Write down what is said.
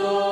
Oh.